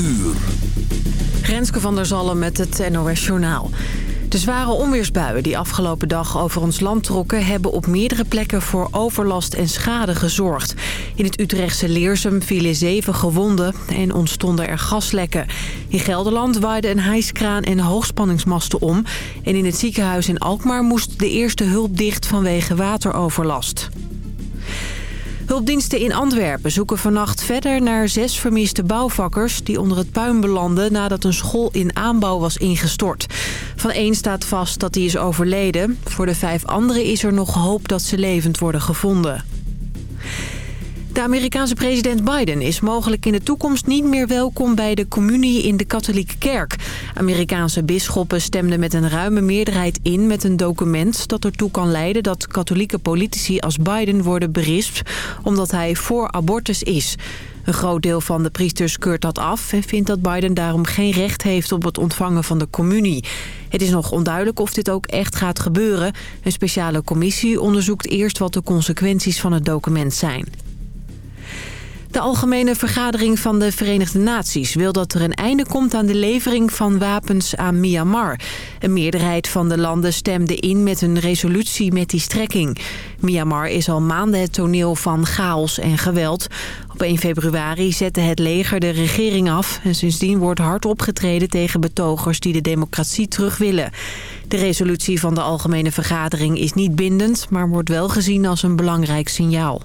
uur. Renske van der Zallen met het NOS Journaal. De zware onweersbuien die afgelopen dag over ons land trokken... hebben op meerdere plekken voor overlast en schade gezorgd. In het Utrechtse Leersum vielen zeven gewonden en ontstonden er gaslekken. In Gelderland waaide een hijskraan en hoogspanningsmasten om. En in het ziekenhuis in Alkmaar moest de eerste hulp dicht vanwege wateroverlast. Hulpdiensten in Antwerpen zoeken vannacht verder naar zes vermiste bouwvakkers... die onder het puin belanden nadat een school in aanbouw was ingestort. Van één staat vast dat hij is overleden. Voor de vijf anderen is er nog hoop dat ze levend worden gevonden. De Amerikaanse president Biden is mogelijk in de toekomst niet meer welkom bij de communie in de katholieke kerk. Amerikaanse bisschoppen stemden met een ruime meerderheid in met een document dat ertoe kan leiden dat katholieke politici als Biden worden berispt omdat hij voor abortus is. Een groot deel van de priesters keurt dat af en vindt dat Biden daarom geen recht heeft op het ontvangen van de communie. Het is nog onduidelijk of dit ook echt gaat gebeuren. Een speciale commissie onderzoekt eerst wat de consequenties van het document zijn. De Algemene Vergadering van de Verenigde Naties wil dat er een einde komt aan de levering van wapens aan Myanmar. Een meerderheid van de landen stemde in met een resolutie met die strekking. Myanmar is al maanden het toneel van chaos en geweld. Op 1 februari zette het leger de regering af... en sindsdien wordt hard opgetreden tegen betogers die de democratie terug willen. De resolutie van de Algemene Vergadering is niet bindend... maar wordt wel gezien als een belangrijk signaal.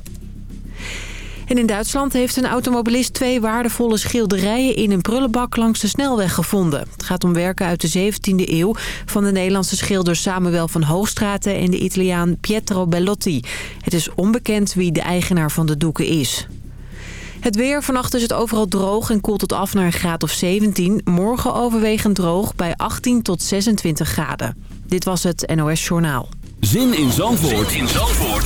En in Duitsland heeft een automobilist twee waardevolle schilderijen in een prullenbak langs de snelweg gevonden. Het gaat om werken uit de 17e eeuw van de Nederlandse schilders Samuel van Hoogstraten en de Italiaan Pietro Bellotti. Het is onbekend wie de eigenaar van de doeken is. Het weer. Vannacht is het overal droog en koelt het af naar een graad of 17. Morgen overwegend droog bij 18 tot 26 graden. Dit was het NOS Journaal. Zin in Zandvoort, zin in Zandvoort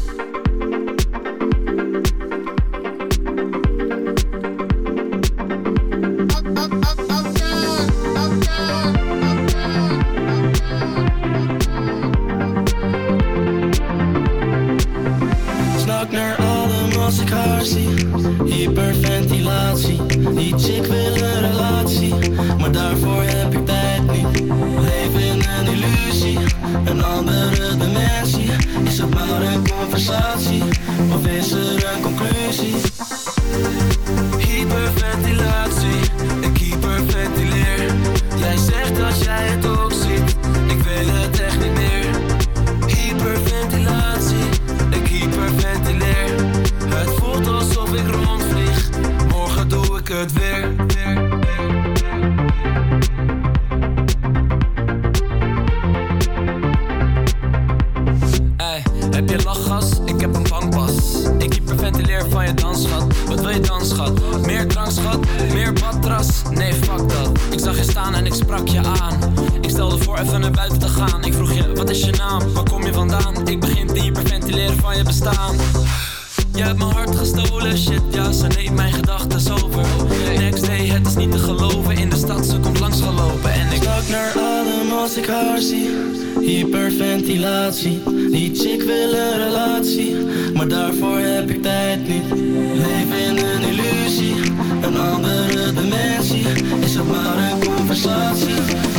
about.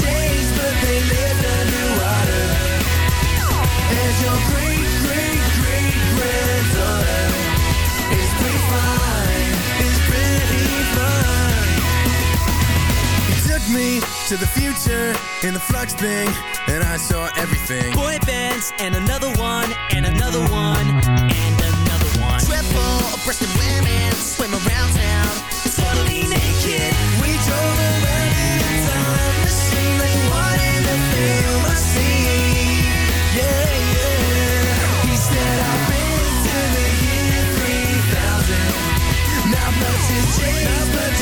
changed, but they live. And your great, great, great is pretty fine, is pretty fine. Took me to the future in the flux thing, and I saw everything. Boy bands, and another one, and another one, and another one. Triple breasted women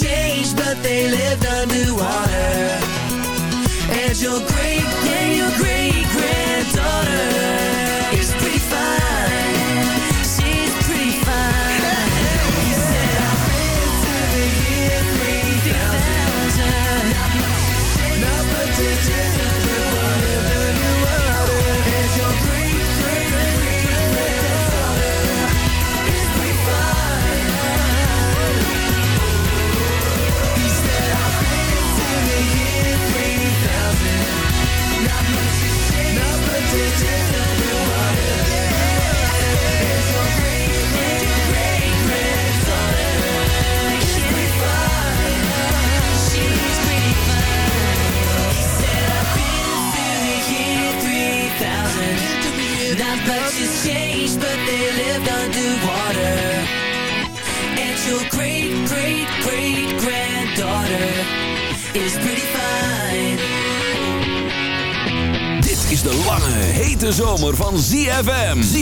changed, but they lived underwater. And your grave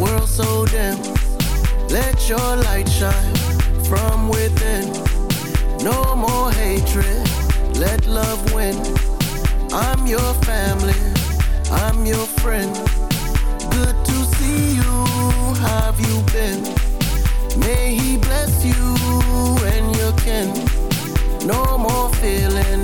World so dim. Let your light shine from within. No more hatred, let love win. I'm your family, I'm your friend. Good to see you, have you been? May he bless you and your kin. No more feeling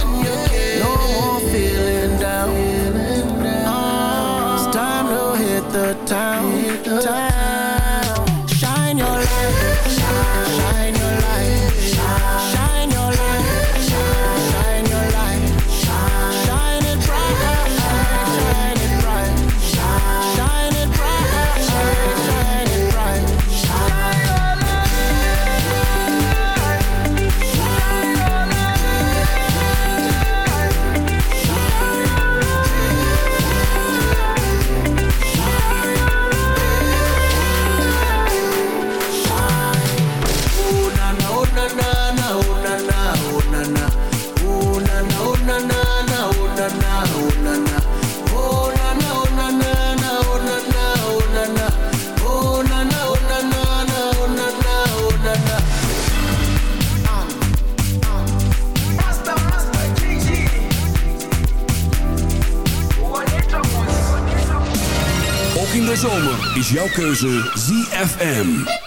Jouw keuze ZFM.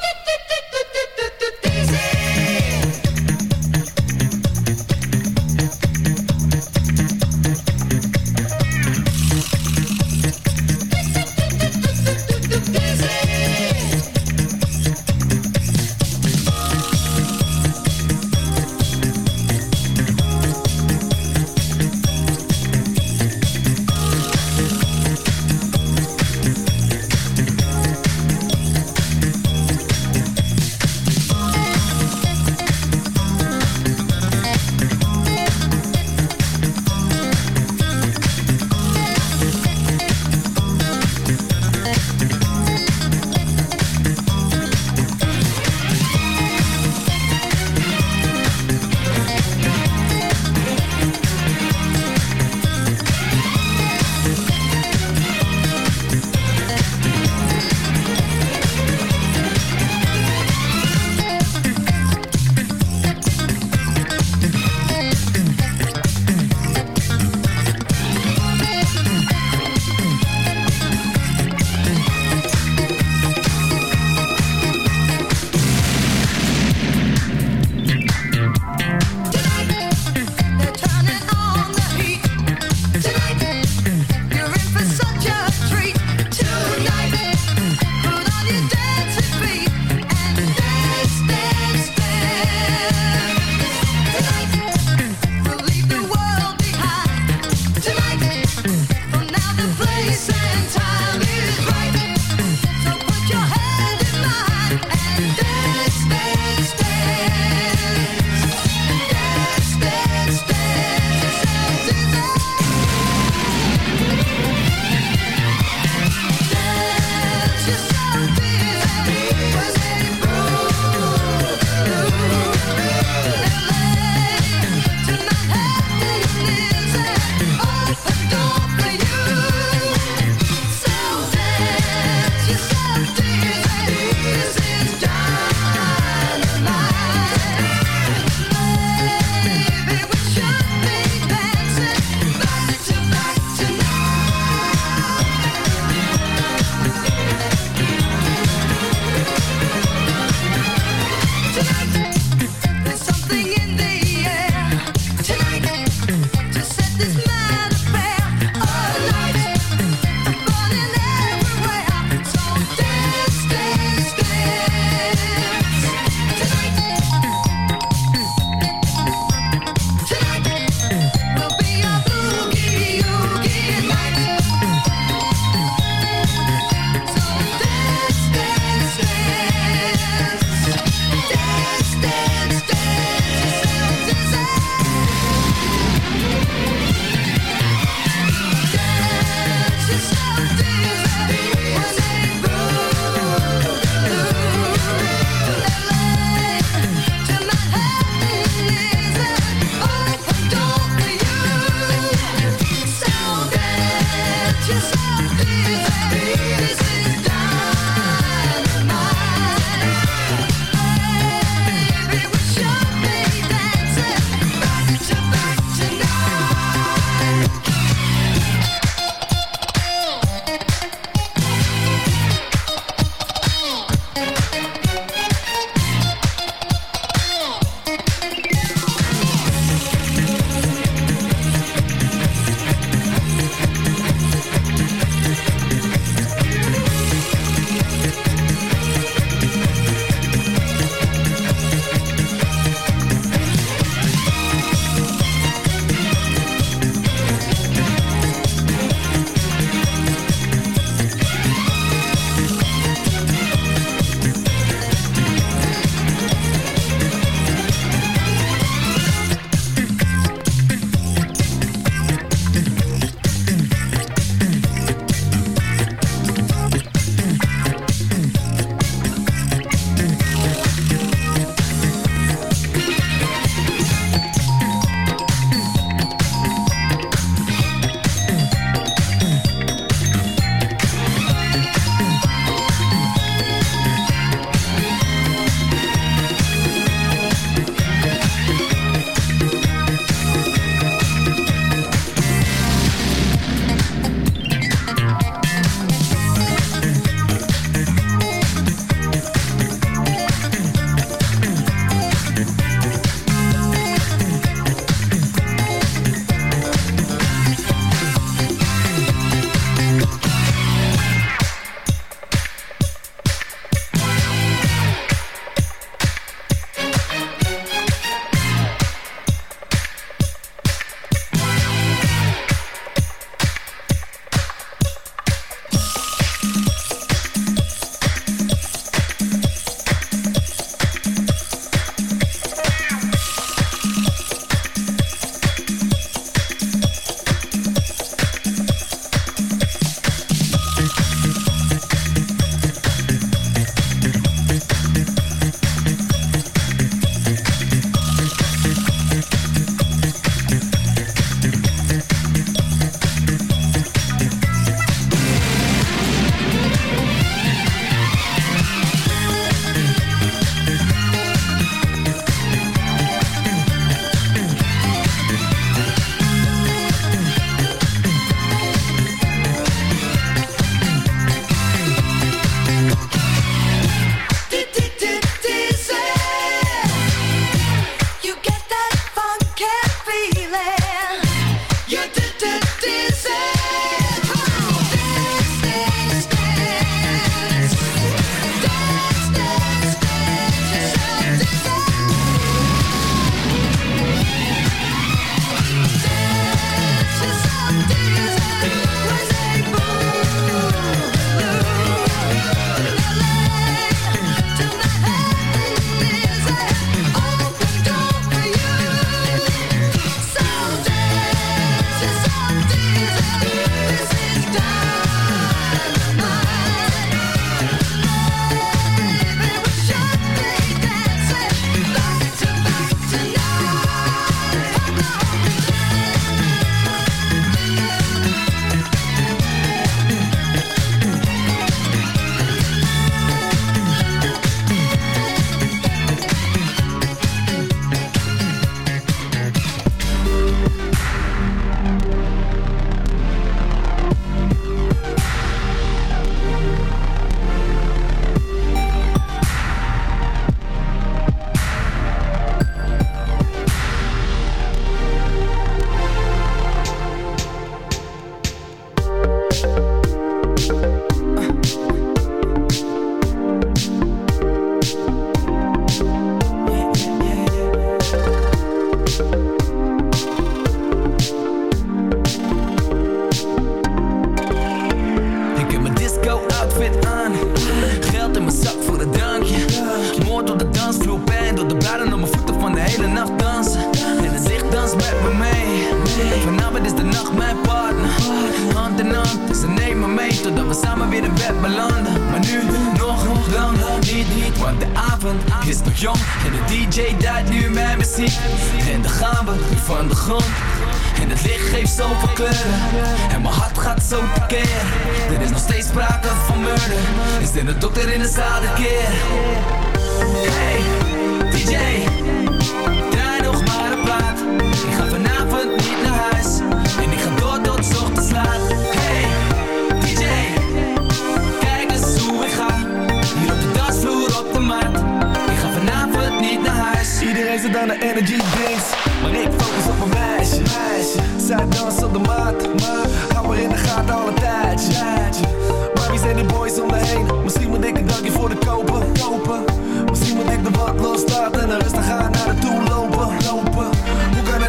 dan de energy drinks Maar ik focus op een meisje, meisje. Zij dansen op de mat, maar Hou we in de gaten al een tijdje, tijdje. Maar wie zijn die boys om me heen? Misschien moet ik een dankje voor de kopen, kopen Misschien moet ik de wat loslaten En de rustig gaan naar de toe lopen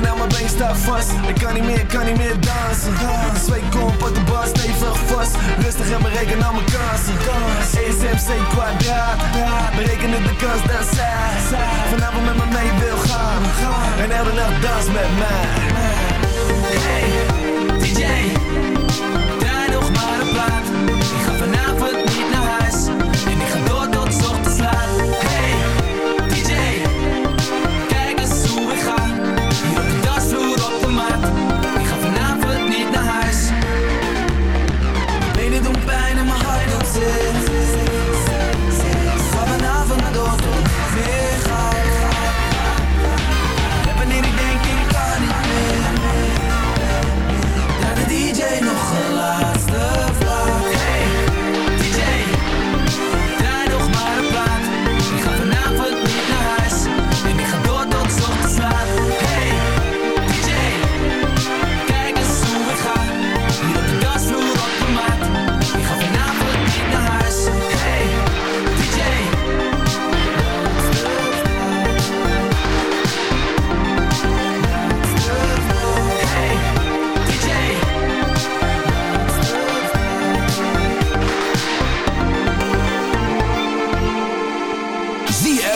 ben aan mijn been staat vast. Ik kan niet meer, kan niet meer dansen. Twee komp op de bar, stevig vast. Rustig en bereken al mijn kansen. ESMC kwadraat. Berekenen de kans dat zij Vanavond met me mee wil gaan. En elke nacht dans met mij. Hey.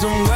somewhere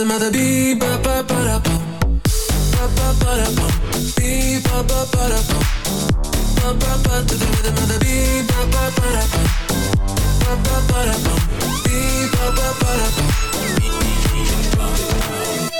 rhythm the beat, ba ba ba pa ba, ba pa pa pa ba, pa ba ba ba pa ba, ba ba to the rhythm of the pa, ba ba ba pa-pa-parapan, ba ba pa ba, pa ba ba ba pa ba.